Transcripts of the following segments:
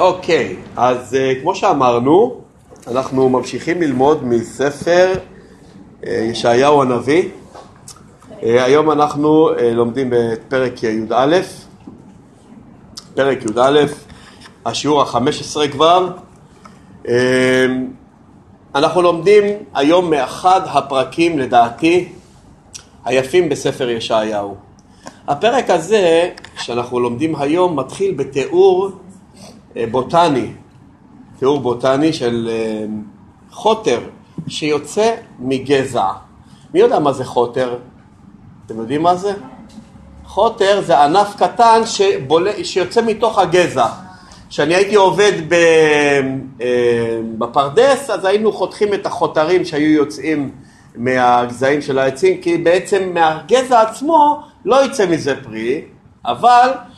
אוקיי, אז uh, כמו שאמרנו, אנחנו ממשיכים ללמוד מספר uh, ישעיהו הנביא. Uh, היום אנחנו uh, לומדים בפרק י"א, פרק י"א, השיעור ה-15 כבר. Uh, אנחנו לומדים היום מאחד הפרקים, לדעתי, היפים בספר ישעיהו. הפרק הזה שאנחנו לומדים היום מתחיל בתיאור בוטני, תיאור בוטני של אה, חוטר שיוצא מגזע. מי יודע מה זה חוטר? אתם יודעים מה זה? חוטר זה ענף קטן שבול... שיוצא מתוך הגזע. כשאני הייתי עובד ב... אה, בפרדס, אז היינו חותכים את החותרים שהיו יוצאים מהגזעים של העצים, כי בעצם מהגזע עצמו לא יצא מזה פרי, אבל אה,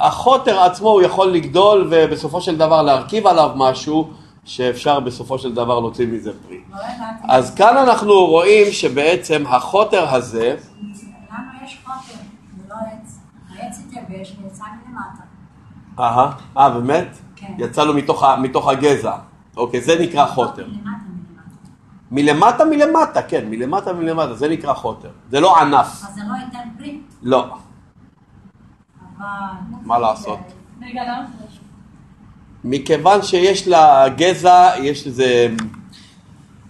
החוטר עצמו הוא יכול לגדול ובסופו של דבר להרכיב עליו משהו שאפשר בסופו של דבר להוציא מזה פרי. לא אז כאן אנחנו רואים שבעצם החוטר הזה... למה יש חוטר ולא עץ? העץ התייבש ויצא מלמטה. אהה, אה באמת? כן. יצא לו מתוך, מתוך הגזע. אוקיי, זה נקרא חוטר. מלמטה מלמטה, כן, מלמטה מלמטה, זה נקרא חוטר. זה לא ענף. אז זה לא ייתן פרי? לא. מה לעשות? מכיוון שיש לגזע, יש לזה,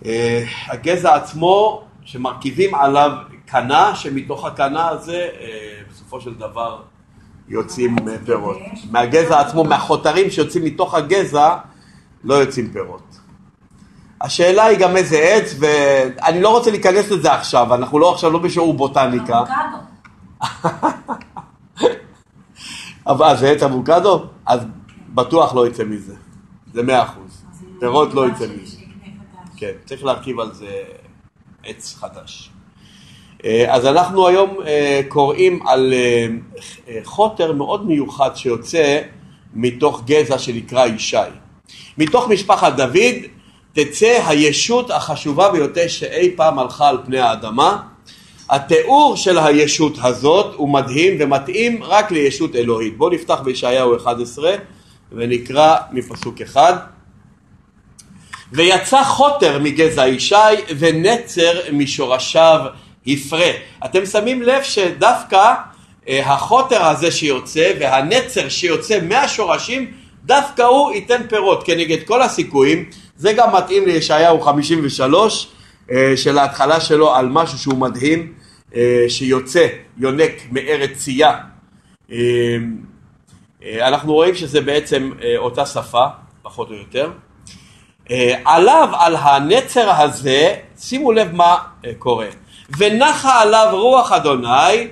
אה, הגזע עצמו, שמרכיבים עליו קנה, שמתוך הקנה הזה אה, בסופו של דבר יוצאים פירות. מהגזע עצמו, מהחותרים שיוצאים מתוך הגזע, לא יוצאים פירות. השאלה היא גם איזה עץ, ואני לא רוצה להיכנס לזה עכשיו, אנחנו לא עכשיו לא בשיעור בוטניקה. אבל זה עץ אבוקדו? אז בטוח לא יצא מזה. זה מאה אחוז. פירות לא יצא מזה. כן, צריך להרכיב על זה עץ חדש. אה, אז אנחנו היום אה, קוראים על אה, חוטר מאוד מיוחד שיוצא מתוך גזע שנקרא ישי. מתוך משפחת דוד תצא הישות החשובה ביותר שאי פעם הלכה על פני האדמה. התיאור של הישות הזאת הוא מדהים ומתאים רק לישות אלוהית. בואו נפתח בישעיהו 11 ונקרא מפסוק אחד. ויצא חוטר מגזע ישי ונצר משורשיו הפרה. אתם שמים לב שדווקא אה, החוטר הזה שיוצא והנצר שיוצא מהשורשים דווקא הוא ייתן פירות כנגד כל הסיכויים זה גם מתאים לישעיהו 53 אה, של ההתחלה שלו על משהו שהוא מדהים שיוצא, יונק מארץ צייה. אה, אנחנו רואים שזה בעצם אותה שפה, פחות או יותר. עליו, על הנצר הזה, שימו לב מה קורה. ונחה עליו רוח אדוני,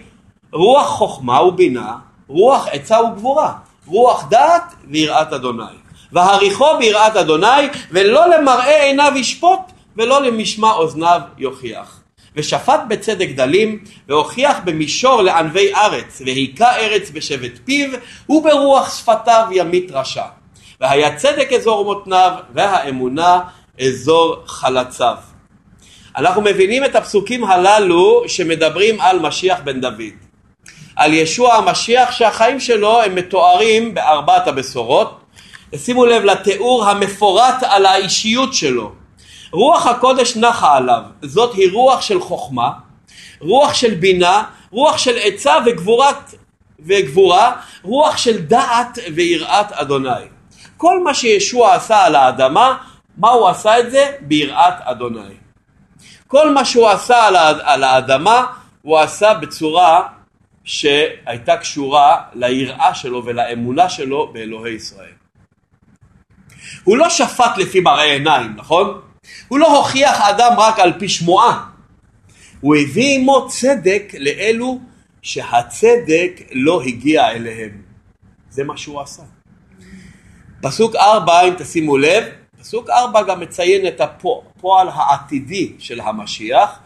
רוח חוכמה ובינה, רוח עצה וגבורה, רוח דעת ויראת אדוני. והריחו ביראת אדוני, ולא למראה עיניו ישפוט, ולא למשמע אוזניו יוכיח. ושפט בצדק דלים, והוכיח במישור לענבי ארץ, והיכה ארץ בשבט פיו, וברוח שפתיו ימית רשע. והיה צדק אזור מותניו, והאמונה אזור חלציו. אנחנו מבינים את הפסוקים הללו שמדברים על משיח בן דוד. על ישוע המשיח שהחיים שלו הם מתוארים בארבעת הבשורות, שימו לב לתיאור המפורט על האישיות שלו. רוח הקודש נחה עליו, זאת היא רוח של חוכמה, רוח של בינה, רוח של עצה וגבורת וגבורה, רוח של דעת ויראת אדוני. כל מה שישוע עשה על האדמה, מה הוא עשה את זה? ביראת אדוני. כל מה שהוא עשה על האדמה, הוא עשה בצורה שהייתה קשורה ליראה שלו ולאמונה שלו באלוהי ישראל. הוא לא שפט לפי מראה עיניים, נכון? הוא לא הוכיח אדם רק על פי שמועה. הוא הביא עמו צדק לאלו שהצדק לא הגיע אליהם. זה מה שהוא עשה. פסוק ארבע, אם תשימו לב, פסוק ארבע גם מציין את הפועל העתידי של המשיח,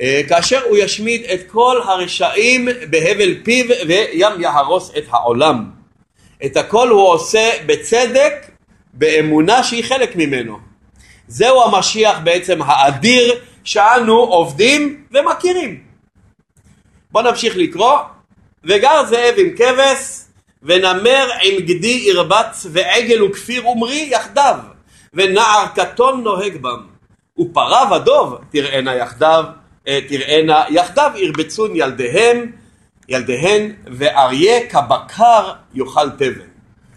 אה, כאשר הוא ישמיד את כל הרשעים בהבל פיו וים יהרוס את העולם. את הכל הוא עושה בצדק באמונה שהיא חלק ממנו. זהו המשיח בעצם האדיר שאנו עובדים ומכירים. בואו נמשיך לקרוא. וגר זאב עם כבש ונמר עם גדי ירבץ ועגל וכפיר ומרי יחדיו ונער קטון נוהג בם ופרה ודוב תראינה יחדיו אה, תראינה יחדיו ירבצון ילדיהם ילדיהן ואריה כבקר יאכל תבן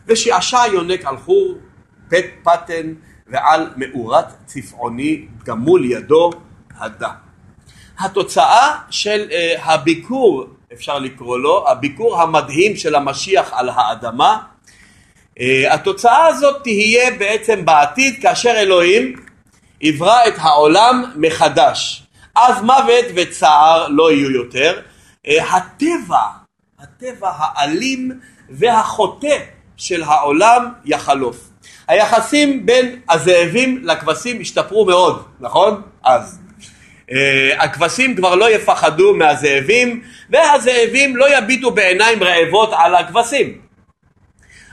ושעשע יונק על חור פת פתן ועל מאורת צפעוני גמול ידו הדה. התוצאה של uh, הביקור, אפשר לקרוא לו, הביקור המדהים של המשיח על האדמה, uh, התוצאה הזאת תהיה בעצם בעתיד כאשר אלוהים יברא את העולם מחדש. אז מוות וצער לא יהיו יותר. Uh, הטבע, הטבע האלים והחוטא של העולם יחלוף. היחסים בין הזאבים לכבשים השתפרו מאוד, נכון? אז. Uh, הכבשים כבר לא יפחדו מהזאבים והזאבים לא יביטו בעיניים רעבות על הכבשים.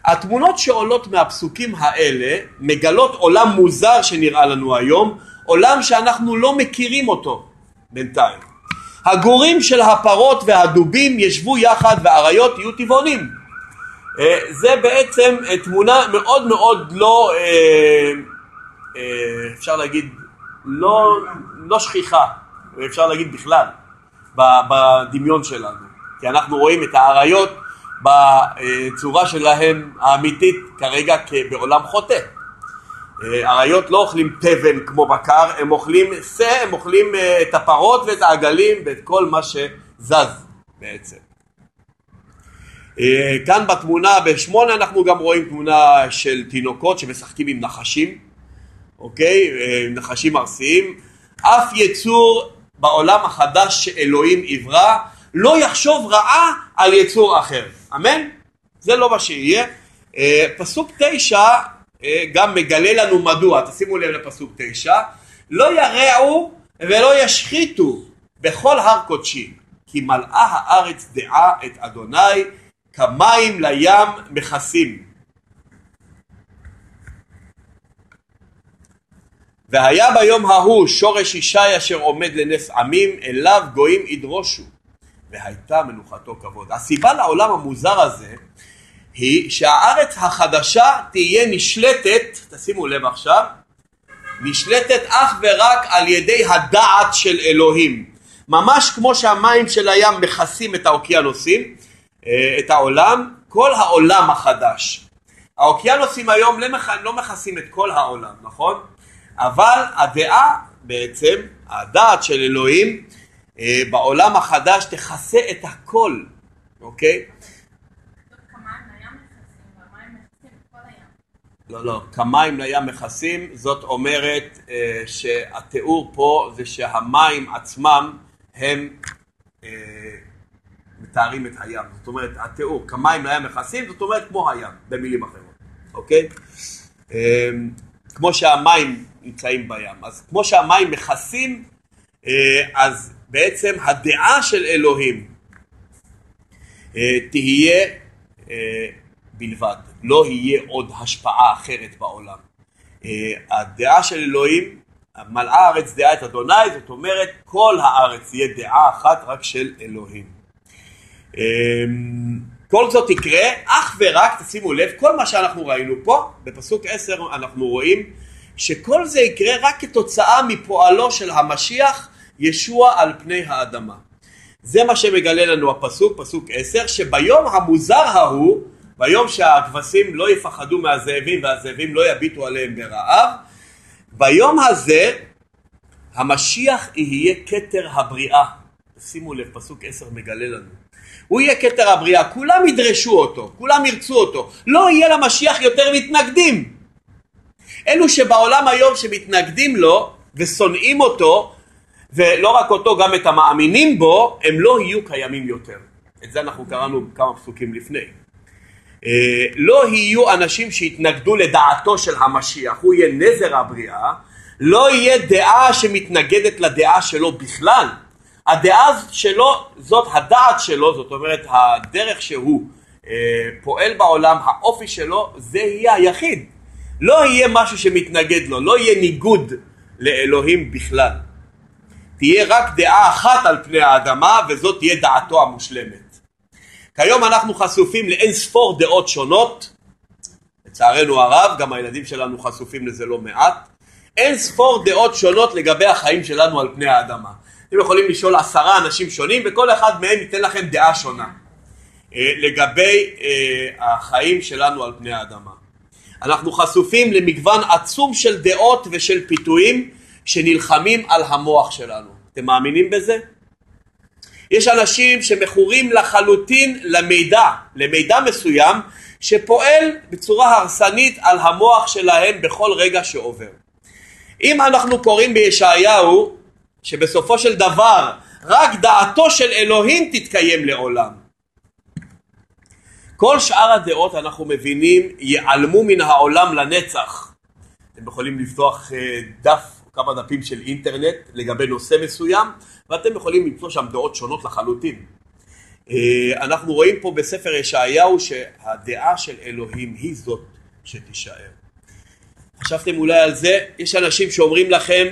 התמונות שעולות מהפסוקים האלה מגלות עולם מוזר שנראה לנו היום, עולם שאנחנו לא מכירים אותו בינתיים. הגורים של הפרות והדובים ישבו יחד והאריות יהיו טבעונים. אה, זה בעצם אה, תמונה מאוד מאוד לא, אה, אפשר להגיד, לא, לא שכיחה, אפשר להגיד בכלל, בדמיון שלנו. כי אנחנו רואים את האריות בצורה שלהם האמיתית כרגע בעולם חוטא. אריות לא אוכלים תבן כמו בקר, הם אוכלים שא, הם אוכלים את הפרות ואת העגלים ואת כל מה שזז בעצם. אה, כאן בתמונה בשמונה אנחנו גם רואים תמונה של תינוקות שמשחקים עם נחשים, אוקיי? אה, נחשים ארסיים. אף יצור בעולם החדש שאלוהים יברא לא יחשוב רעה על יצור אחר. אמן? זה לא מה שיהיה. אה, פסוק תשע גם מגלה לנו מדוע, תשימו לב לפסוק תשע, לא ירעו ולא ישחיתו בכל הר קודשי, כי מלאה הארץ דעה את אדוני כמים לים מכסים. והיה ביום ההוא שורש ישי אשר עומד לנס עמים אליו גויים ידרושו והייתה מנוחתו כבוד. הסיבה לעולם המוזר הזה היא שהארץ החדשה תהיה נשלטת, תשימו לב עכשיו, נשלטת אך ורק על ידי הדעת של אלוהים. ממש כמו שהמים של הים מכסים את האוקיינוסים, את העולם, כל העולם החדש. האוקיינוסים היום לא, לא מכסים את כל העולם, נכון? אבל הדעה בעצם, הדעת של אלוהים אה, בעולם החדש תכסה את הכל, אוקיי? לא, לא, כמים לים מכסים, זאת אומרת אה, שהתיאור פה זה שהמים עצמם הם אה, מתארים את הים, זאת אומרת התיאור, כמים לים מכסים, זאת אומרת כמו הים, במילים אחרות, אוקיי? אמ, כמו שהמים נמצאים בים, אז כמו שהמים מכסים, אה, אז בעצם הדעה של אלוהים אה, תהיה אה, בלבד, לא יהיה עוד השפעה אחרת בעולם. הדעה של אלוהים, מלאה הארץ דעה את אדוני, זאת אומרת כל הארץ תהיה דעה אחת רק של אלוהים. אמ, כל זאת יקרה אך ורק, תשימו לב, כל מה שאנחנו ראינו פה, בפסוק 10 אנחנו רואים שכל זה יקרה רק כתוצאה מפועלו של המשיח ישוע על פני האדמה. זה מה שמגלה לנו הפסוק, פסוק 10, שביום המוזר ההוא, ביום שהכבשים לא יפחדו מהזאבים והזאבים לא יביטו עליהם ברעב, ביום הזה המשיח יהיה כתר הבריאה. שימו לב, פסוק 10 מגלה לנו. הוא יהיה כתר הבריאה, כולם ידרשו אותו, כולם ירצו אותו, לא יהיה למשיח יותר מתנגדים. אלו שבעולם היום שמתנגדים לו ושונאים אותו, ולא רק אותו, גם את המאמינים בו, הם לא יהיו קיימים יותר. את זה אנחנו קראנו כמה פסוקים לפני. אה, לא יהיו אנשים שיתנגדו לדעתו של המשיח, הוא יהיה נזר הבריאה, לא יהיה דעה שמתנגדת לדעה שלו בכלל. הדעה שלו, זאת הדעת שלו, זאת אומרת הדרך שהוא אה, פועל בעולם, האופי שלו, זה יהיה היחיד. לא יהיה משהו שמתנגד לו, לא יהיה ניגוד לאלוהים בכלל. תהיה רק דעה אחת על פני האדמה וזאת תהיה דעתו המושלמת. כיום אנחנו חשופים לאין ספור דעות שונות, לצערנו הרב, גם הילדים שלנו חשופים לזה לא מעט, אין ספור דעות שונות לגבי החיים שלנו על פני האדמה. אתם יכולים לשאול עשרה אנשים שונים וכל אחד מהם ייתן לכם דעה שונה אה, לגבי אה, החיים שלנו על פני האדמה. אנחנו חשופים למגוון עצום של דעות ושל פיתויים שנלחמים על המוח שלנו. אתם מאמינים בזה? יש אנשים שמכורים לחלוטין למידע, למידע מסוים שפועל בצורה הרסנית על המוח שלהם בכל רגע שעובר. אם אנחנו קוראים בישעיהו שבסופו של דבר רק דעתו של אלוהים תתקיים לעולם. כל שאר הדעות אנחנו מבינים ייעלמו מן העולם לנצח. אתם יכולים לפתוח אה, דף, כמה דפים של אינטרנט לגבי נושא מסוים ואתם יכולים למצוא שם דעות שונות לחלוטין. אה, אנחנו רואים פה בספר ישעיהו שהדעה של אלוהים היא זאת שתישאר. חשבתם אולי על זה? יש אנשים שאומרים לכם,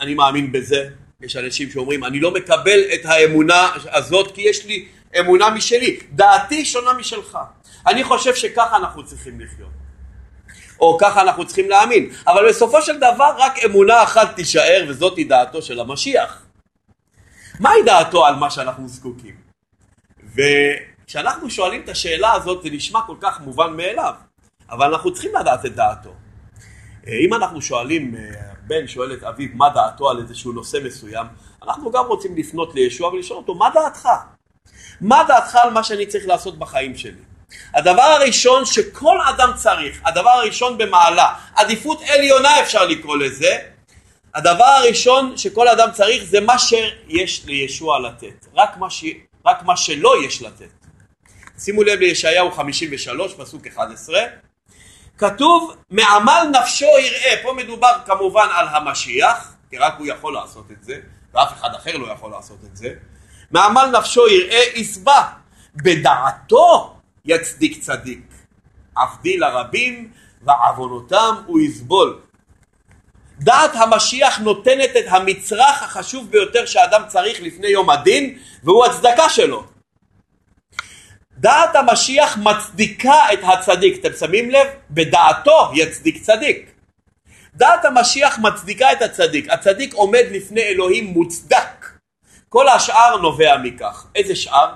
אני מאמין בזה, יש אנשים שאומרים, אני לא מקבל את האמונה הזאת כי יש לי אמונה משלי, דעתי שונה משלך. אני חושב שככה אנחנו צריכים לחיות. או ככה אנחנו צריכים להאמין. אבל בסופו של דבר רק אמונה אחת תישאר וזאת היא דעתו של המשיח. מהי דעתו על מה שאנחנו זקוקים? וכשאנחנו שואלים את השאלה הזאת זה נשמע כל כך מובן מאליו, אבל אנחנו צריכים לדעת את דעתו. אם אנחנו שואלים, אה, בן שואל את אביו מה דעתו על איזשהו נושא מסוים, אנחנו גם רוצים לפנות לישוע ולשאול אותו מה דעתך? מה דעתך על מה שאני צריך לעשות בחיים שלי? הדבר הראשון שכל אדם צריך, הדבר הראשון במעלה, עדיפות עליונה אפשר לקרוא לזה, הדבר הראשון שכל אדם צריך זה מה שיש לישוע לתת, רק מה, ש... רק מה שלא יש לתת. שימו לב לישעיהו 53 פסוק 11 כתוב מעמל נפשו יראה, פה מדובר כמובן על המשיח, כי רק הוא יכול לעשות את זה, ואף אחד אחר לא יכול לעשות את זה, מעמל נפשו יראה יסבע, בדעתו יצדיק צדיק, עבדי לרבים ועוונותם הוא יסבול. דעת המשיח נותנת את המצרך החשוב ביותר שאדם צריך לפני יום הדין והוא הצדקה שלו. דעת המשיח מצדיקה את הצדיק, אתם שמים לב? בדעתו יצדיק צדיק. דעת המשיח מצדיקה את הצדיק, הצדיק עומד לפני אלוהים מוצדק. כל השאר נובע מכך. איזה שאר?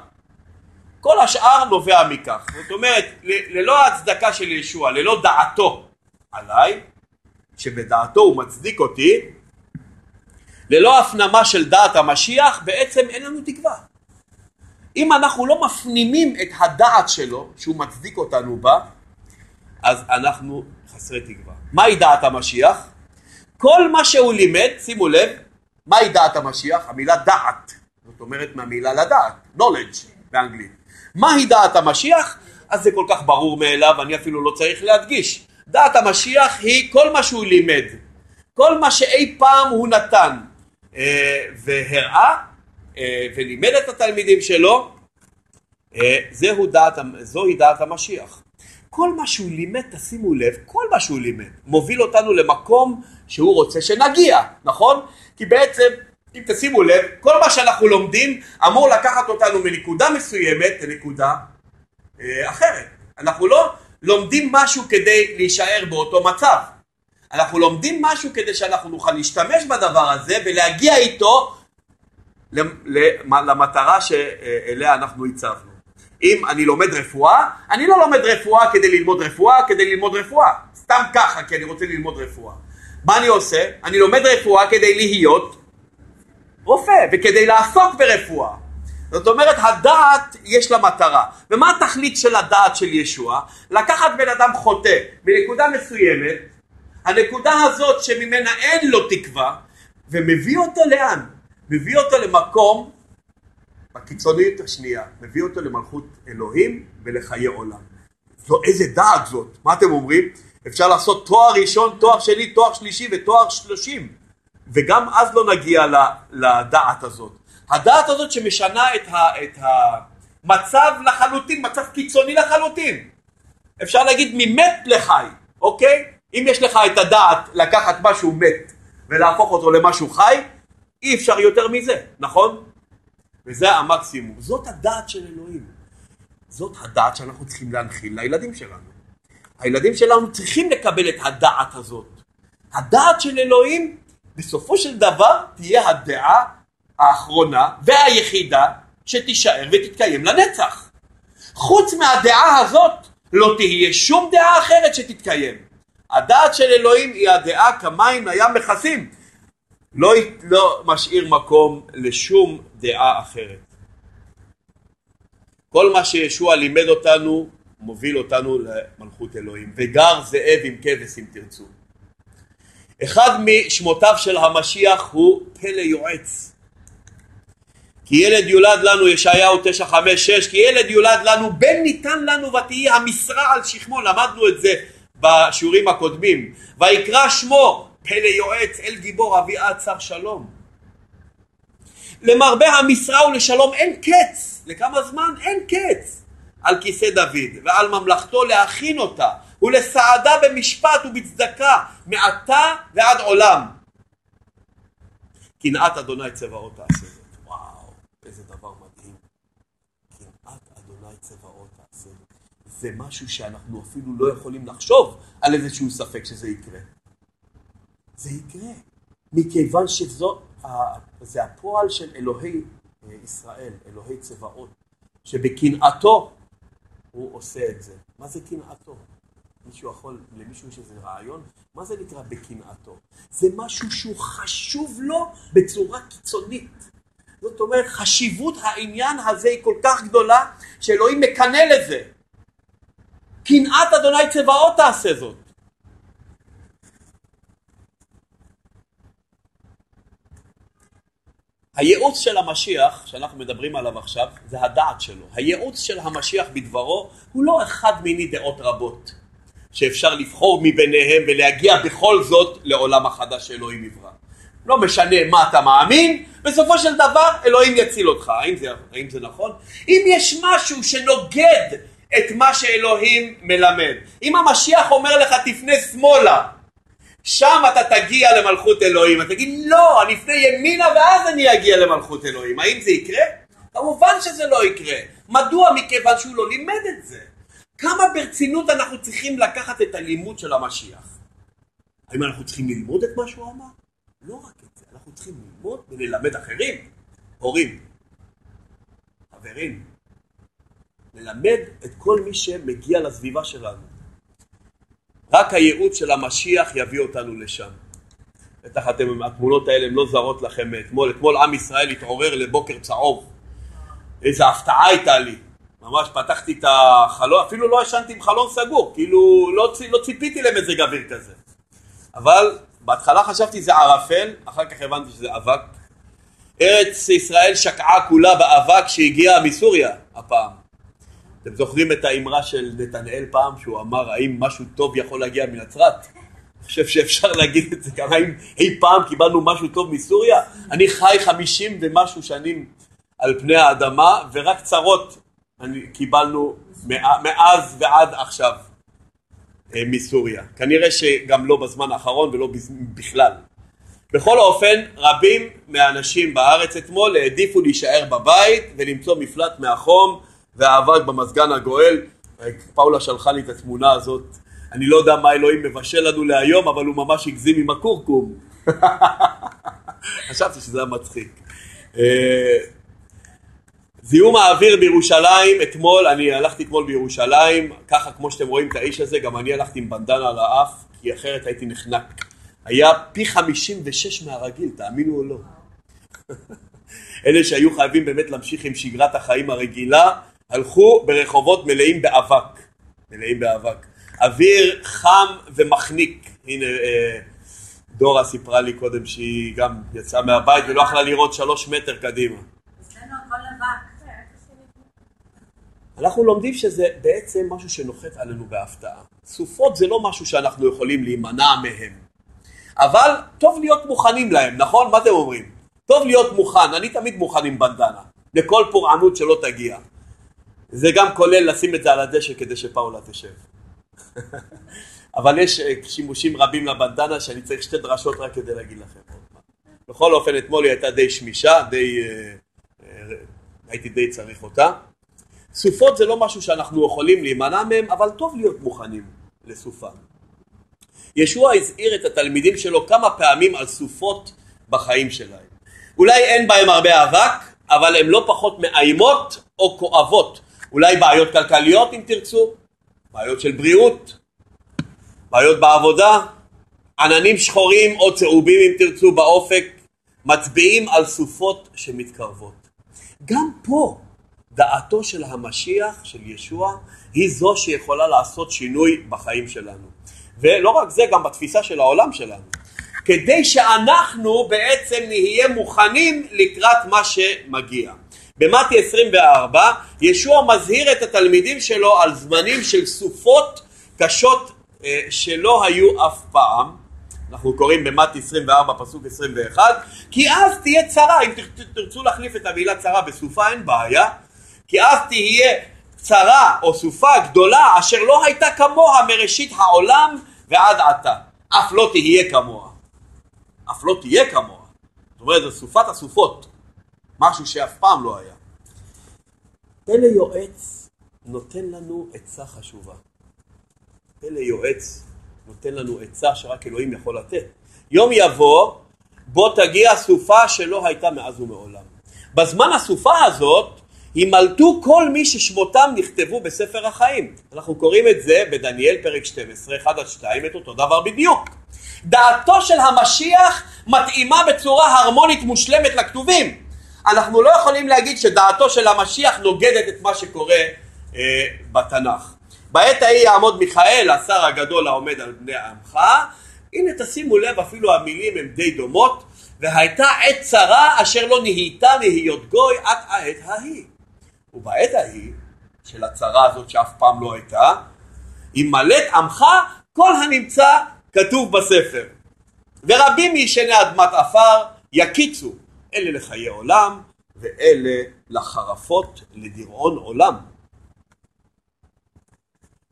כל השאר נובע מכך. זאת אומרת, ללא ההצדקה של ישוע, ללא דעתו עליי, שבדעתו הוא מצדיק אותי, ללא הפנמה של דעת המשיח, בעצם אין לנו תקווה. אם אנחנו לא מפנימים את הדעת שלו, שהוא מצדיק אותנו בה, אז אנחנו חסרי תקווה. מהי דעת המשיח? כל מה שהוא לימד, שימו לב, מהי דעת המשיח? המילה דעת, זאת אומרת מהמילה לדעת, knowledge באנגלית. מהי דעת המשיח? אז זה כל כך ברור מאליו, אני אפילו לא צריך להדגיש. דעת המשיח היא כל מה שהוא לימד, כל מה שאי פעם הוא נתן אה, והראה אה, ולימד את התלמידים שלו, אה, זהו דעת, זוהי דעת המשיח. כל מה שהוא לימד, תשימו לב, כל מה שהוא לימד מוביל אותנו למקום שהוא רוצה שנגיע, נכון? כי בעצם, אם תשימו לב, כל מה שאנחנו לומדים אמור לקחת אותנו מנקודה מסוימת לנקודה אה, אחרת. אנחנו לא לומדים משהו כדי להישאר באותו מצב. אנחנו לומדים משהו כדי שאנחנו נוכל להשתמש בדבר הזה ולהגיע איתו למטרה שאליה אנחנו הצבנו. אם אני לומד רפואה, אני לא לומד רפואה כדי ללמוד רפואה, כדי ללמוד רפואה. סתם ככה, כי אני רוצה ללמוד רפואה. מה אני עושה? אני לומד רפואה כדי להיות רופא, וכדי לעסוק ברפואה. זאת אומרת, הדעת יש לה מטרה. ומה התכלית של הדעת של ישוע? לקחת בן אדם חוטא בנקודה מסוימת, הנקודה הזאת שממנה אין לו תקווה, ומביא אותו לאן? מביא אותו למקום, בקיצוניות השנייה, מביא אותו למלכות אלוהים ולחיי עולם. זו איזה דעת זאת? מה אתם אומרים? אפשר לעשות תואר ראשון, תואר שני, תואר שלישי ותואר שלושים. וגם אז לא נגיע לדעת הזאת. הדעת הזאת שמשנה את, ה, את המצב לחלוטין, מצב קיצוני לחלוטין. אפשר להגיד ממת לחי, אוקיי? אם יש לך את הדעת לקחת משהו מת ולהפוך אותו למשהו חי, אי אפשר יותר מזה, נכון? וזה המקסימום. זאת הדעת של אלוהים. זאת הדעת שאנחנו צריכים להנחיל לילדים שלנו. הילדים שלנו צריכים לקבל את הדעת הזאת. הדעת של אלוהים בסופו של דבר תהיה הדעה האחרונה והיחידה שתישאר ותתקיים לנצח. חוץ מהדעה הזאת לא תהיה שום דעה אחרת שתתקיים. הדעת של אלוהים היא הדעה כמים לים מכסים. לא, לא משאיר מקום לשום דעה אחרת. כל מה שישוע לימד אותנו מוביל אותנו למלכות אלוהים. וגר זאב עם כבש אם תרצו. אחד משמותיו של המשיח הוא פלא יועץ. כי ילד יולד לנו ישעיהו 956 כי ילד יולד לנו בן ניתן לנו ותהי המשרה על שכמו למדנו את זה בשיעורים הקודמים ויקרא שמו פלא יועץ אל גיבור אביעד שר שלום למרבה המשרה ולשלום אין קץ לכמה זמן אין קץ על כיסא דוד ועל ממלכתו להכין אותה ולסעדה במשפט ובצדקה מעתה ועד עולם קנאת אדוני צבאות תעשה איזה דבר מדהים. קנאת אדוני צבאות תעשה. זה משהו שאנחנו אפילו לא יכולים לחשוב על איזשהו ספק שזה יקרה. זה יקרה, מכיוון שזו, זה הפועל של אלוהי אה, ישראל, אלוהי צבאות, שבקנאתו הוא עושה את זה. מה זה קנאתו? מישהו יכול, למישהו יש איזה רעיון? מה זה נקרא בקנאתו? זה משהו שהוא חשוב לו בצורה קיצונית. זאת אומרת, חשיבות העניין הזה היא כל כך גדולה, שאלוהים מקנא לזה. קנאת אדוני צבאות תעשה זאת. הייעוץ של המשיח, שאנחנו מדברים עליו עכשיו, זה הדעת שלו. הייעוץ של המשיח בדברו הוא לא אחד מיני דעות רבות, שאפשר לבחור מביניהם ולהגיע בכל זאת לעולם החדש שאלוהים יברא. לא משנה מה אתה מאמין, בסופו של דבר אלוהים יציל אותך. האם זה, האם זה נכון? אם יש משהו שנוגד את מה שאלוהים מלמד, אם המשיח אומר לך תפנה שמאלה, שם אתה תגיע למלכות אלוהים, אתה תגיד לא, אני אפנה ימינה ואז אני אגיע למלכות אלוהים. האם זה יקרה? כמובן שזה לא יקרה. מדוע? מכיוון שהוא לא לימד את זה. כמה ברצינות אנחנו צריכים לקחת את הלימוד של המשיח? האם אנחנו צריכים ללמוד את מה שהוא אמר? לא רק את זה, אנחנו צריכים ללמוד וללמד אחרים, הורים, חברים, ללמד את כל מי שמגיע לסביבה שלנו. רק הייעוץ של המשיח יביא אותנו לשם. בטח אתם, התמונות האלה הן לא זרות לכם מאתמול. אתמול עם ישראל התעורר לבוקר צהוב. איזה הפתעה הייתה לי. ממש פתחתי את החלון, אפילו לא ישנתי עם חלון סגור, כאילו לא, לא ציפיתי למזג אוויר כזה. אבל בהתחלה חשבתי זה ערפל, אחר כך הבנתי שזה אבק. ארץ ישראל שקעה כולה באבק שהגיע מסוריה הפעם. אתם זוכרים את האמרה של נתנאל פעם שהוא אמר האם משהו טוב יכול להגיע מנצרת? אני חושב שאפשר להגיד את זה גם האם אי פעם קיבלנו משהו טוב מסוריה? אני חי חמישים ומשהו שנים על פני האדמה ורק צרות קיבלנו מאז ועד עכשיו. אה, מסוריה. כנראה שגם לא בזמן האחרון ולא בכלל. בכל אופן, רבים מהאנשים בארץ אתמול העדיפו להישאר בבית ולמצוא מפלט מהחום והאבק במזגן הגואל. פאולה שלחה לי את התמונה הזאת. אני לא יודע מה אלוהים מבשל לנו להיום, אבל הוא ממש הגזים עם הכורכום. חשבתי שזה היה מצחיק. אה, זיהום האוויר בירושלים, אתמול, אני הלכתי אתמול בירושלים, ככה כמו שאתם רואים את האיש הזה, גם אני הלכתי עם בנדנה על האף, כי אחרת הייתי נחנק. היה פי 56 מהרגיל, תאמינו או לא. אלה שהיו חייבים באמת להמשיך עם שגרת החיים הרגילה, הלכו ברחובות מלאים באבק. מלאים באבק. אוויר חם ומחניק. הנה, אה, דורה סיפרה לי קודם שהיא גם יצאה מהבית ולא יכלה לראות שלוש מטר קדימה. אנחנו לומדים שזה בעצם משהו שנוחת עלינו בהפתעה. סופות זה לא משהו שאנחנו יכולים להימנע מהם. אבל טוב להיות מוכנים להם, נכון? מה אתם אומרים? טוב להיות מוכן, אני תמיד מוכן עם בנדנה, לכל פורענות שלא תגיע. זה גם כולל לשים את זה על הדשא כדי שפאולה תשב. אבל יש אה, שימושים רבים לבנדנה שאני צריך שתי דרשות רק כדי להגיד לכם. בכל אופן, אתמול היא הייתה די שמישה, די... אה, אה, הייתי די צריך אותה. סופות זה לא משהו שאנחנו יכולים להימנע מהם, אבל טוב להיות מוכנים לסופה. ישוע הזהיר את התלמידים שלו כמה פעמים על סופות בחיים שלהם. אולי אין בהם הרבה אבק, אבל הן לא פחות מאיימות או כואבות. אולי בעיות כלכליות אם תרצו, בעיות של בריאות, בעיות בעבודה, עננים שחורים או צהובים אם תרצו באופק, מצביעים על סופות שמתקרבות. גם פה דעתו של המשיח, של ישוע, היא זו שיכולה לעשות שינוי בחיים שלנו. ולא רק זה, גם בתפיסה של העולם שלנו. כדי שאנחנו בעצם נהיה מוכנים לקראת מה שמגיע. במתי 24, ישוע מזהיר את התלמידים שלו על זמנים של סופות קשות אה, שלא היו אף פעם. אנחנו קוראים במתי 24 פסוק 21 כי אז תהיה צרה אם תרצו להחליף את המילה צרה בסופה אין בעיה. כי אז תהיה צרה או סופה גדולה אשר לא הייתה כמוה מראשית העולם ועד עתה אף לא תהיה כמוה. אף לא תהיה כמוה. זאת אומרת זו סופת הסופות משהו שאף פעם לא היה פלא יועץ נותן לנו עצה חשובה פלא יועץ נותן לנו עצה שרק אלוהים יכול לתת. יום יבוא בו תגיע סופה שלא הייתה מאז ומעולם. בזמן הסופה הזאת ימלטו כל מי ששמותם נכתבו בספר החיים. אנחנו קוראים את זה בדניאל פרק 12, 1 עד 2, את אותו דבר בדיוק. דעתו של המשיח מתאימה בצורה הרמונית מושלמת לכתובים. אנחנו לא יכולים להגיד שדעתו של המשיח נוגדת את מה שקורה אה, בתנ"ך. בעת ההיא יעמוד מיכאל, השר הגדול העומד על בני עמך. הנה תשימו לב, אפילו המילים הן די דומות. והייתה עת צרה אשר לא נהייתה נהיות גוי עד העת ההיא. ובעת ההיא, של הצרה הזאת שאף פעם לא הייתה, ימלט עמך כל הנמצא כתוב בספר. ורבים מישני אדמת עפר יקיצו, אלה לחיי עולם ואלה לחרפות לדיראון עולם.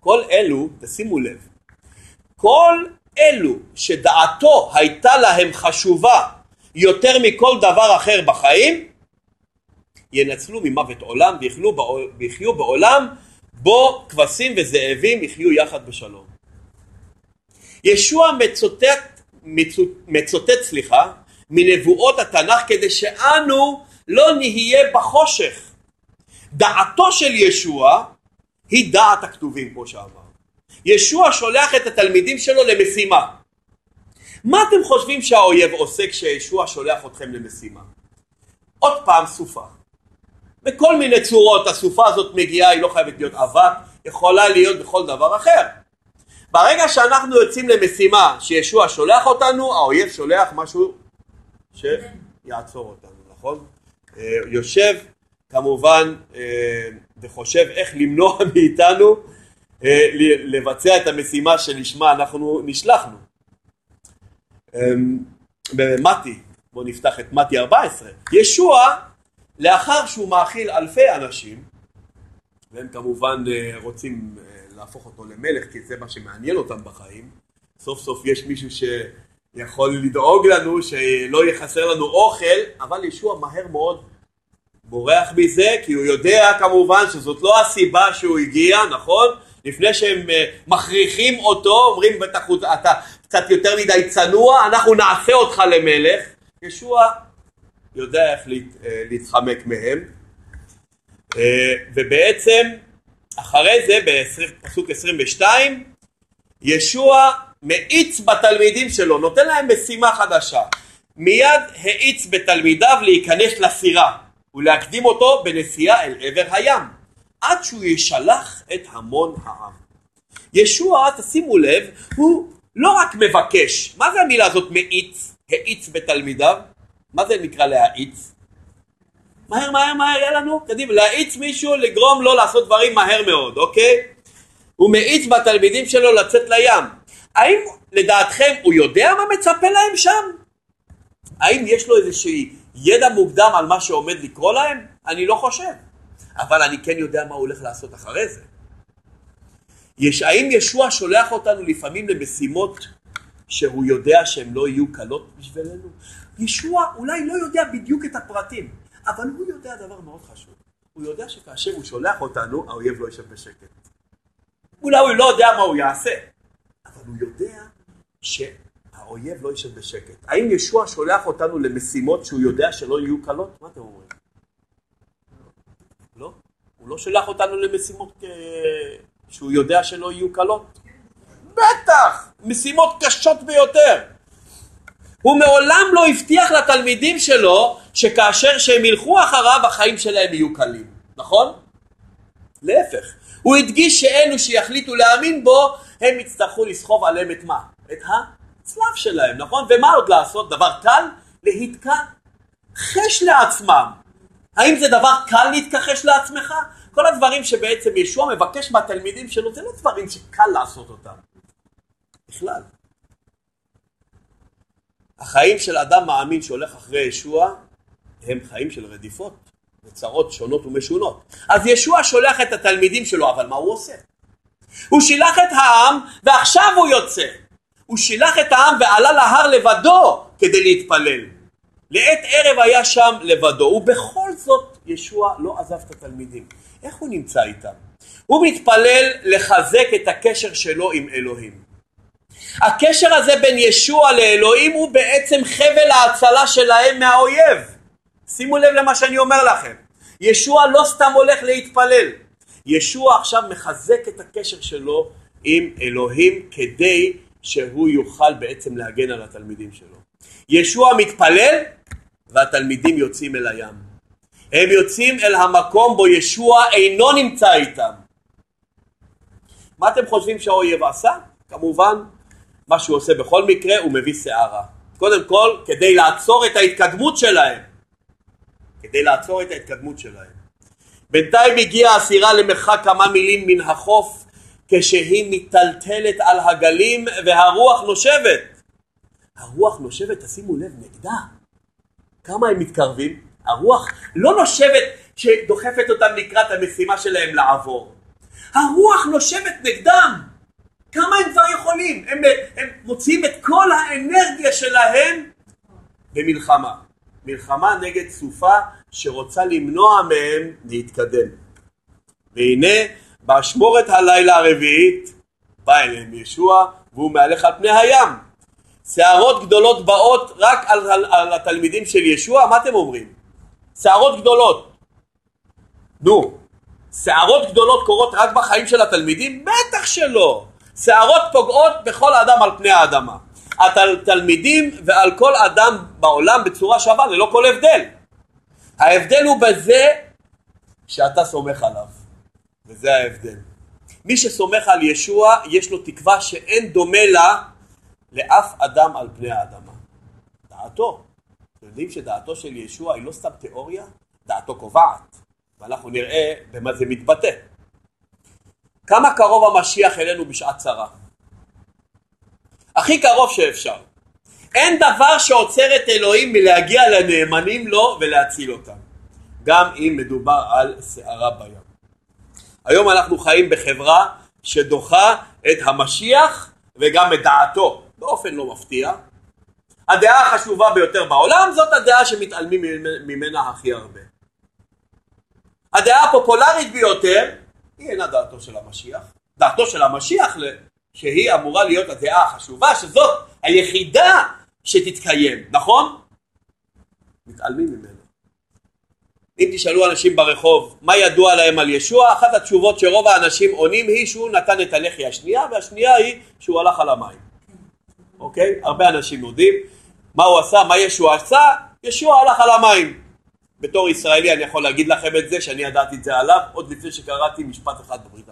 כל אלו, תשימו לב, כל אלו שדעתו הייתה להם חשובה יותר מכל דבר אחר בחיים, ינצלו ממוות עולם ויחיו בעולם בו כבשים וזאבים יחיו יחד בשלום. ישוע מצוטט, מצוט, מצוטט סליחה, מנבואות התנ"ך כדי שאנו לא נהיה בחושך. דעתו של ישוע היא דעת הכתובים כמו שאמר. ישוע שולח את התלמידים שלו למשימה. מה אתם חושבים שהאויב עושה כשישוע שולח אתכם למשימה? עוד פעם סופה. בכל מיני צורות הסופה הזאת מגיעה, היא לא חייבת להיות אבק, יכולה להיות בכל דבר אחר. ברגע שאנחנו יוצאים למשימה שישוע שולח אותנו, האויב שולח משהו שיעצור אותנו, נכון? אה, יושב כמובן אה, וחושב איך למנוע מאיתנו אה, לבצע את המשימה שלשמה אנחנו נשלחנו. אמ, במתי, בואו נפתח את מתי 14, ישוע לאחר שהוא מאכיל אלפי אנשים והם כמובן רוצים להפוך אותו למלך כי זה מה שמעניין אותם בחיים סוף סוף יש מישהו שיכול לדאוג לנו שלא יהיה חסר לנו אוכל אבל ישוע מהר מאוד בורח מזה כי הוא יודע כמובן שזאת לא הסיבה שהוא הגיע, נכון? לפני שהם אה, מכריחים אותו, אומרים בטח אתה קצת יותר מדי צנוע, אנחנו נעשה אותך למלך. ישוע יודע איך אה, להתחמק מהם. אה, ובעצם אחרי זה בפסוק 22 ישוע מאיץ בתלמידים שלו, נותן להם משימה חדשה. מיד האיץ בתלמידיו להיכנס לסירה. ולהקדים אותו בנסיעה אל עבר הים, עד שהוא ישלח את המון העם. ישוע, תשימו לב, הוא לא רק מבקש, מה זה המילה הזאת מאיץ, האיץ בתלמידיו? מה זה נקרא להאיץ? מהר מהר מהר יהיה לנו, קדימה, להאיץ מישהו, לגרום לו לעשות דברים מהר מאוד, אוקיי? הוא מאיץ בתלמידים שלו לצאת לים. האם לדעתכם הוא יודע מה מצפה להם שם? האם יש לו איזושהי ידע מוקדם על מה שעומד לקרוא להם? אני לא חושב. אבל אני כן יודע מה הוא הולך לעשות אחרי זה. יש, האם ישוע שולח אותנו לפעמים למשימות שהוא יודע שהן לא יהיו קלות בשבילנו? ישוע אולי לא יודע בדיוק את הפרטים, אבל הוא יודע דבר מאוד חשוב. הוא יודע שכאשר הוא שולח אותנו, האויב לא יושב בשקט. אולי הוא לא יודע מה הוא יעשה, אבל הוא יודע שהאויב לא יושב בשקט. האם ישוע שולח אותנו למשימות שהוא יודע שלא יהיו קלות? מה אתם אומרים? לא? הוא לא שולח אותנו למשימות אה, שהוא יודע שלא יהיו קלות? בטח! משימות קשות ביותר. הוא מעולם לא הבטיח לתלמידים שלו שכאשר שהם ילכו אחריו החיים שלהם יהיו קלים, נכון? להפך, הוא הדגיש שאלו שיחליטו להאמין בו הם יצטרכו לסחוב עליהם את מה? את הצלב שלהם, נכון? ומה עוד לעשות? דבר קל? להתכחש לעצמם. האם זה דבר קל להתכחש לעצמך? כל הדברים שבעצם ישוע מבקש מהתלמידים שלו זה לא דברים שקל לעשות אותם. בכלל. החיים של אדם מאמין שהולך אחרי ישוע הם חיים של רדיפות וצרות שונות ומשונות. אז ישוע שולח את התלמידים שלו, אבל מה הוא עושה? הוא שילח את העם ועכשיו הוא יוצא. הוא שילח את העם ועלה להר לבדו כדי להתפלל. לעת ערב היה שם לבדו, ובכל זאת ישוע לא עזב את התלמידים. איך הוא נמצא איתם? הוא מתפלל לחזק את הקשר שלו עם אלוהים. הקשר הזה בין ישוע לאלוהים הוא בעצם חבל ההצלה שלהם מהאויב. שימו לב למה שאני אומר לכם. ישוע לא סתם הולך להתפלל. ישוע עכשיו מחזק את הקשר שלו עם אלוהים כדי שהוא יוכל בעצם להגן על התלמידים שלו. ישוע מתפלל והתלמידים יוצאים אל הים. הם יוצאים אל המקום בו ישוע אינו נמצא איתם. מה אתם חושבים שהאויב עשה? כמובן מה שהוא עושה בכל מקרה, הוא מביא סערה. קודם כל, כדי לעצור את ההתקדמות שלהם. כדי לעצור את ההתקדמות שלהם. בינתיים הגיעה הסירה למרחק כמה מילים מן החוף, כשהיא מיטלטלת על הגלים והרוח נושבת. הרוח נושבת, תשימו לב, נגדה. כמה הם מתקרבים? הרוח לא נושבת שדוחפת אותם לקראת המשימה שלהם לעבור. הרוח נושבת נגדם. כמה הם כבר יכולים? הם, הם מוציאים את כל האנרגיה שלהם במלחמה. מלחמה נגד סופה שרוצה למנוע מהם להתקדם. והנה באשמורת הלילה הרביעית בא אליהם ישוע והוא מהלך על פני הים. שערות גדולות באות רק על, על, על התלמידים של ישוע, מה אתם אומרים? שערות גדולות. נו, שערות גדולות קורות רק בחיים של התלמידים? בטח שלא. שערות פוגעות בכל אדם על פני האדמה. על תלמידים ועל כל אדם בעולם בצורה שווה ללא כל הבדל. ההבדל הוא בזה שאתה סומך עליו, וזה ההבדל. מי שסומך על ישוע יש לו תקווה שאין דומה לה לאף אדם על פני האדמה. דעתו. אתם יודעים שדעתו של ישוע היא לא סתם תיאוריה, דעתו קובעת, ואנחנו נראה במה זה מתבטא. כמה קרוב המשיח אלינו בשעת צרה? הכי קרוב שאפשר. אין דבר שעוצר את אלוהים מלהגיע לנאמנים לו ולהציל אותם, גם אם מדובר על סערה בים. היום אנחנו חיים בחברה שדוחה את המשיח וגם את דעתו, באופן לא מפתיע. הדעה החשובה ביותר בעולם זאת הדעה שמתעלמים ממנה הכי הרבה. הדעה הפופולרית ביותר היא אינה דעתו של המשיח. דעתו של המשיח שהיא אמורה להיות הדעה החשובה, שזאת היחידה שתתקיים, נכון? מתעלמים ממנו. אם תשאלו אנשים ברחוב מה ידוע להם על ישוע, אחת התשובות שרוב האנשים עונים היא שהוא נתן את הלחי השנייה, והשנייה היא שהוא הלך על המים. אוקיי? הרבה אנשים יודעים מה הוא עשה, מה ישוע עשה, ישוע הלך על המים. בתור ישראלי אני יכול להגיד לכם את זה, שאני ידעתי את זה עליו, עוד לפני שקראתי משפט אחד בברית.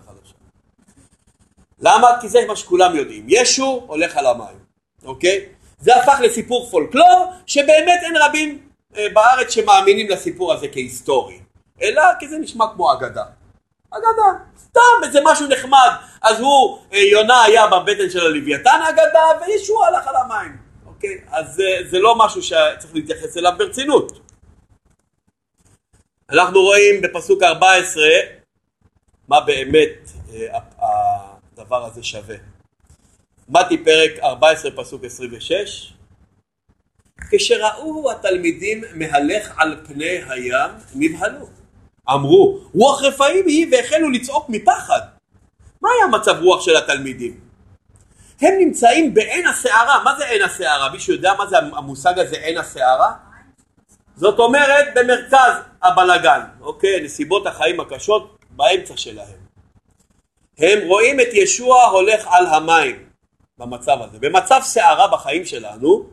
למה? כי זה מה שכולם יודעים. ישו הולך על המים, אוקיי? זה הפך לסיפור פולקלור, שבאמת אין רבים אה, בארץ שמאמינים לסיפור הזה כהיסטורי, אלא כי זה נשמע כמו אגדה. אגדה, סתם איזה משהו נחמד. אז הוא, אה, יונה היה בבטן של הלוויתן אגדה, וישוע הלך על המים. אוקיי? אז אה, זה לא משהו שצריך להתייחס אליו ברצינות. אנחנו רואים בפסוק 14 מה באמת אה, הדבר הזה שווה. מתי פרק 14 פסוק 26 כשראו התלמידים מהלך על פני הים נבהלו אמרו, רוח רפאים היא והחלו לצעוק מפחד. מה היה מצב רוח של התלמידים? הם נמצאים בעין הסערה, מה זה עין הסערה? מישהו יודע מה זה המושג הזה עין הסערה? זאת אומרת במרכז הבלגן, אוקיי? נסיבות החיים הקשות באמצע שלהם. הם רואים את ישוע הולך על המים במצב הזה. במצב סערה בחיים שלנו,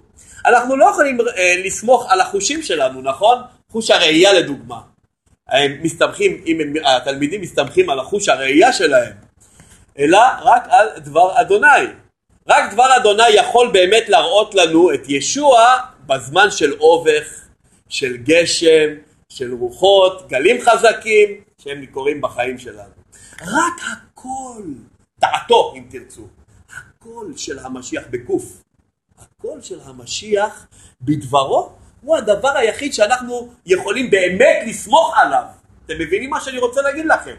אנחנו לא יכולים אה, לסמוך על החושים שלנו, נכון? חוש הראייה לדוגמה. הם מסתמכים, אם הם, התלמידים מסתמכים על החוש הראייה שלהם, אלא רק על דבר אדוני. רק דבר אדוני יכול באמת להראות לנו את ישוע בזמן של אובך, של גשם, של רוחות, גלים חזקים שהם קורים בחיים שלנו. רק הכל, דעתו אם תרצו, הקול של המשיח בקוף, הקול של המשיח בדברו הוא הדבר היחיד שאנחנו יכולים באמת לסמוך עליו. אתם מבינים מה שאני רוצה להגיד לכם?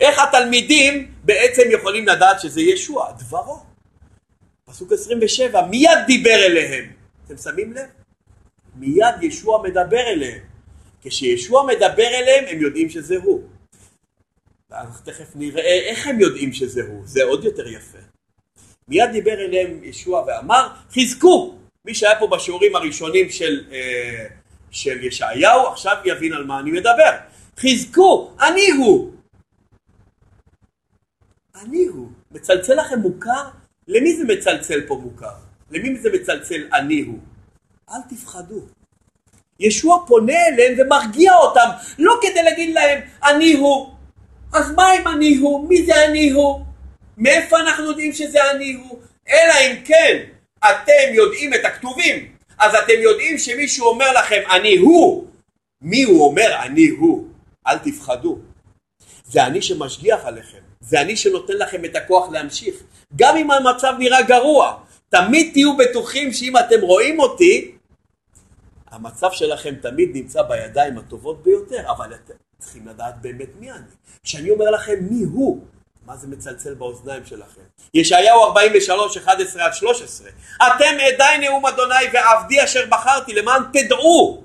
איך התלמידים בעצם יכולים לדעת שזה ישוע, דברו. פסוק 27, מיד דיבר אליהם. אתם שמים לב? מיד ישוע מדבר אליהם. כשישוע מדבר אליהם הם יודעים שזה הוא. ואנחנו תכף נראה איך הם יודעים שזה הוא, זה עוד יותר יפה. מיד דיבר אליהם ישוע ואמר, חזקו! מי שהיה פה בשיעורים הראשונים של, אה, של ישעיהו, עכשיו יבין על מה אני מדבר. חזקו, אני הוא. אני הוא. מצלצל לכם מוכר? למי זה מצלצל פה מוכר? למי זה מצלצל אני הוא? אל תפחדו. ישוע פונה אליהם ומרגיע אותם, לא כדי להגיד להם אני הוא. אז מה אם אני הוא? מי זה אני הוא? מאיפה אנחנו יודעים שזה אני הוא? אלא אם כן אתם יודעים את הכתובים, אז אתם יודעים שמישהו אומר לכם אני הוא, מי הוא אומר אני הוא? אל תפחדו. זה אני שמשגיח עליכם, זה אני שנותן לכם את הכוח להמשיך. גם אם המצב נראה גרוע, תמיד תהיו בטוחים שאם אתם רואים אותי, המצב שלכם תמיד נמצא בידיים הטובות ביותר, אבל צריכים לדעת באמת מי אני. כשאני אומר לכם מי הוא, מה זה מצלצל באוזניים שלכם? ישעיהו 43, 11 עד 13 אתם עדיי נאום אדוני ועבדי אשר בחרתי למען תדעו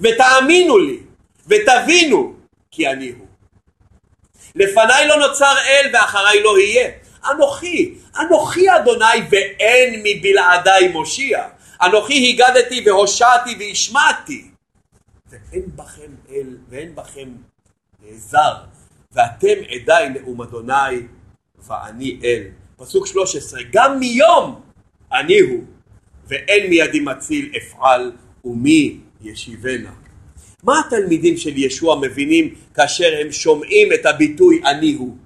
ותאמינו לי ותבינו כי אני הוא. לפניי לא נוצר אל ואחריי לא יהיה. אנוכי, אנוכי אדוני ואין מבלעדיי מושיע. אנוכי הגדתי והושעתי והשמעתי. ואין בכם אל ואין בכם זר ואתם עדיי נאום אדוני ואני אל. פסוק 13, גם מיום אני הוא, ואין מידי מציל אפעל ומי ישיבנה. מה התלמידים של ישוע מבינים כאשר הם שומעים את הביטוי אני הוא?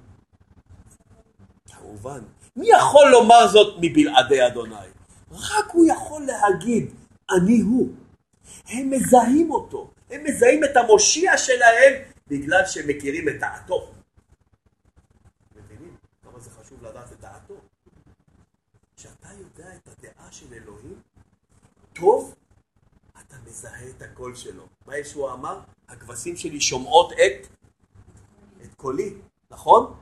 כמובן, מי יכול לומר זאת מבלעדי אדוני? רק הוא יכול להגיד אני הוא. הם מזהים אותו, הם מזהים את המושיע שלהם בגלל שהם מכירים את דעתו. מבינים כמה זה חשוב לדעת את דעתו? כשאתה יודע את הדעה של אלוהים, טוב, אתה מזהה את הקול שלו. מה ישוע אמר? הכבשים שלי שומעות את, את קולי, נכון?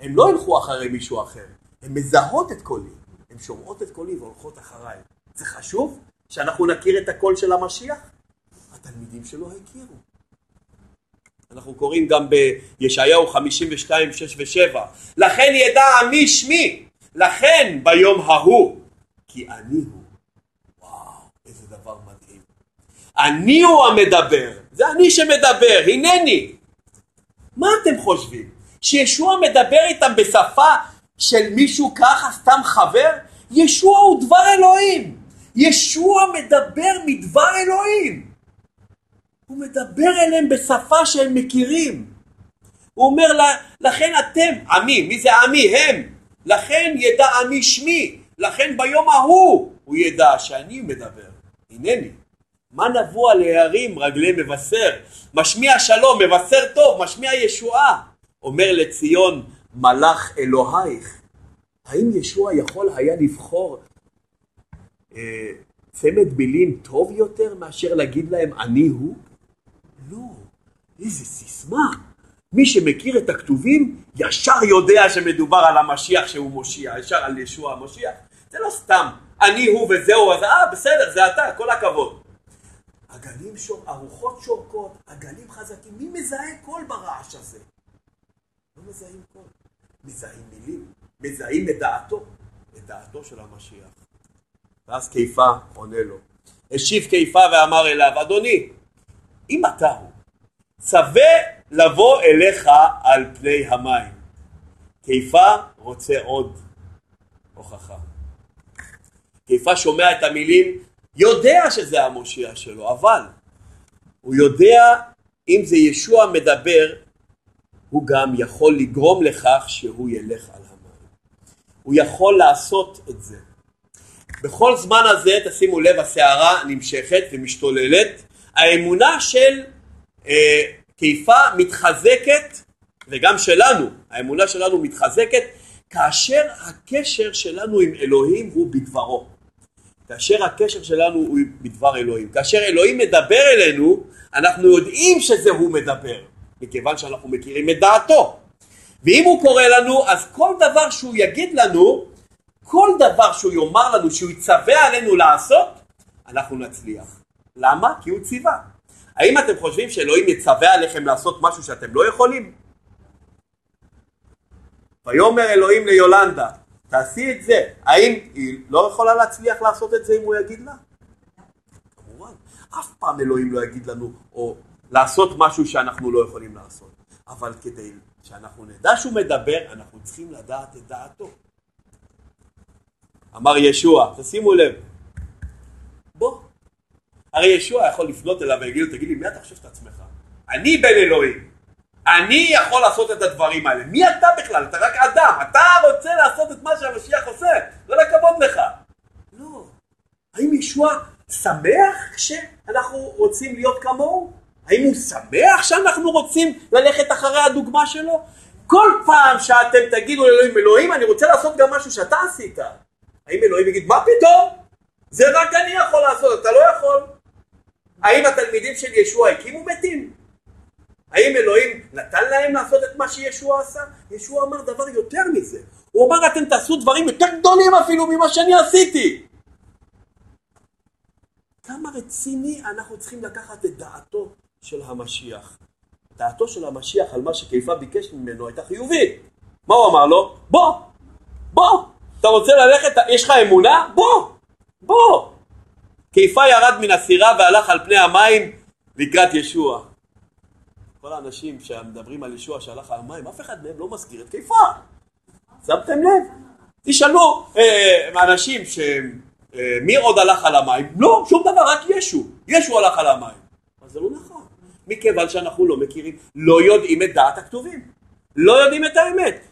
הם לא ילכו אחרי מישהו אחר, הן מזהות את קולי, הן שומעות את קולי והולכות אחריי. זה חשוב שאנחנו נכיר את הקול של המשיח? התלמידים שלו הכירו. אנחנו קוראים גם בישעיהו 52, 6 ו-7 לכן ידע עמי שמי לכן ביום ההוא כי אני הוא. וואו איזה דבר מדהים. אני הוא המדבר זה אני שמדבר הנני מה אתם חושבים? שישוע מדבר איתם בשפה של מישהו ככה סתם חבר? ישוע הוא דבר אלוהים. ישוע מדבר מדבר אלוהים הוא מדבר אליהם בשפה שהם מכירים. הוא אומר לכן אתם, עמי, מי זה עמי? הם. לכן ידע עמי שמי. לכן ביום ההוא הוא ידע שאני מדבר. הנני. מה נבוא על הערים רגלי מבשר? משמיע שלום, מבשר טוב, משמיע ישועה. אומר לציון מלאך אלוהיך. האם ישוע יכול היה לבחור אה, צמד מילים טוב יותר מאשר להגיד להם אני הוא? לא, איזה סיסמה. מי שמכיר את הכתובים ישר יודע שמדובר על המשיח שהוא מושיע, ישר על ישוע המושיח. זה לא סתם, אני הוא וזהו, אז אה בסדר, זה אתה, כל הכבוד. הגלים שור, הרוחות שורקות, הגלים חזקים, מי מזהה קול ברעש הזה? לא מזהים קול, מזהים מילים, מזהים את דעתו, את דעתו של המשיח. ואז קיפה עונה לו. השיב קיפה ואמר אליו, אדוני, אם אתה הוא, צווה לבוא אליך על פני המים. קיפה רוצה עוד הוכחה. קיפה שומע את המילים, יודע שזה המושיע שלו, אבל הוא יודע אם זה ישוע מדבר, הוא גם יכול לגרום לכך שהוא ילך על המים. הוא יכול לעשות את זה. בכל זמן הזה, תשימו לב, הסערה נמשכת ומשתוללת. האמונה של אה, קיפה מתחזקת, וגם שלנו, האמונה שלנו מתחזקת, כאשר הקשר שלנו עם אלוהים הוא בדברו. כאשר הקשר שלנו הוא בדבר אלוהים. כאשר אלוהים מדבר אלינו, אנחנו יודעים שזה הוא מדבר, מכיוון שאנחנו מכירים את דעתו. ואם הוא קורא לנו, אז כל דבר שהוא יגיד לנו, כל דבר שהוא יאמר לנו, שהוא יצווה עלינו לעשות, אנחנו נצליח. למה? כי הוא ציווה. האם אתם חושבים שאלוהים יצווה עליכם לעשות משהו שאתם לא יכולים? ויאמר אלוהים ליולנדה, תעשי את זה. האם היא לא יכולה להצליח לעשות את זה אם הוא יגיד לה? כמובן. אף פעם אלוהים לא יגיד לנו, או לעשות משהו שאנחנו לא יכולים לעשות. אבל כדי שאנחנו נדע שהוא מדבר, אנחנו צריכים לדעת את דעתו. אמר ישוע, תשימו לב, בוא. הרי ישוע יכול לפנות אליו ולהגיד לו, תגיד לי, מי אתה חושב את עצמך? אני בן אלוהים. אני יכול לעשות את הדברים האלה. מי אתה בכלל? אתה רק אדם. אתה רוצה לעשות את מה שהמשיח עושה. כל הכבוד לך. לא. האם ישוע שמח כשאנחנו רוצים להיות כמוהו? האם הוא שמח שאנחנו רוצים ללכת אחרי הדוגמה שלו? כל פעם שאתם תגידו לאלוהים, אלוהים, אני רוצה לעשות גם משהו שאתה עשית. האם אלוהים יגיד, מה פתאום? זה רק אני יכול לעשות, אתה לא יכול. האם התלמידים של ישוע הקימו מתים? האם אלוהים נתן להם לעשות את מה שישוע עשה? ישוע אמר דבר יותר מזה. הוא אמר אתם תעשו דברים יותר גדולים אפילו ממה שאני עשיתי. כמה רציני אנחנו צריכים לקחת את דעתו של המשיח. דעתו של המשיח על מה שקיפה ביקש ממנו הייתה חיובית. מה הוא אמר לו? בוא, בוא, אתה רוצה ללכת, יש לך אמונה? בוא, בוא. קיפה ירד מן הסירה והלך על פני המים לקראת ישוע. כל האנשים שמדברים על ישוע שהלך על המים, אף אחד מהם לא מזכיר את קיפה. שמתם לב? תשאלו אה, אנשים ש... אה, עוד הלך על המים? לא, שום דבר, רק ישו. ישו הלך על המים. אז זה לא נכון. מכיוון שאנחנו לא מכירים, לא יודעים את דעת הכתובים. לא יודעים את האמת.